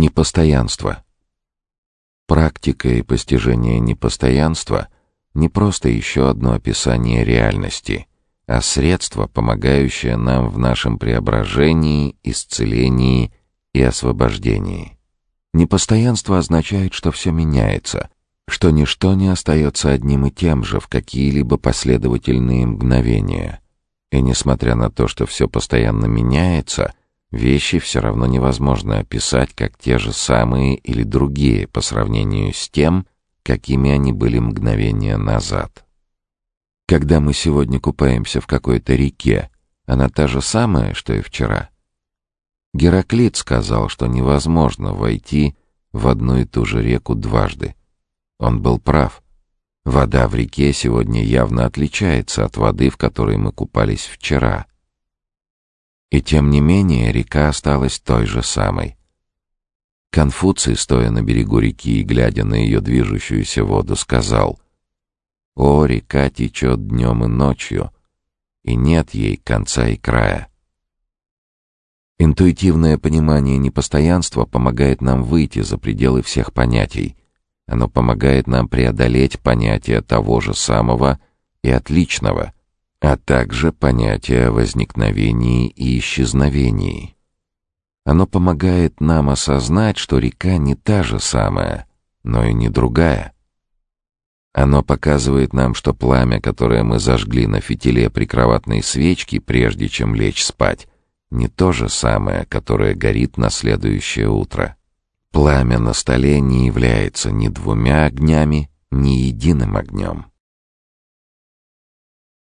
Непостоянство. Практика и постижение непостоянства — не просто еще одно описание реальности, а средство, помогающее нам в нашем преображении, исцелении и освобождении. Непостоянство означает, что все меняется, что ничто не остается одним и тем же в какие-либо последовательные мгновения. И несмотря на то, что все постоянно меняется — Вещи все равно невозможно описать как те же самые или другие по сравнению с тем, какими они были мгновения назад. Когда мы сегодня купаемся в какой-то реке, она та же самая, что и вчера. Гераклит сказал, что невозможно войти в одну и ту же реку дважды. Он был прав. Вода в реке сегодня явно отличается от воды, в которой мы купались вчера — и тем не менее река осталась той же самой. Конфуций, стоя на берегу реки и глядя на ее движущуюся воду, сказал, «О, река течет днем и ночью, и нет ей конца и края». Интуитивное понимание непостоянства помогает нам выйти за пределы всех понятий. Оно помогает нам преодолеть понятие того же самого и отличного — а также понятие о возникновении и исчезновении. Оно помогает нам осознать, что река не та же самая, но и не другая. Оно показывает нам, что пламя, которое мы зажгли на фитиле прикроватной свечки, прежде чем лечь спать, не то же самое, которое горит на следующее утро. Пламя на столе не является ни двумя огнями, ни единым огнем.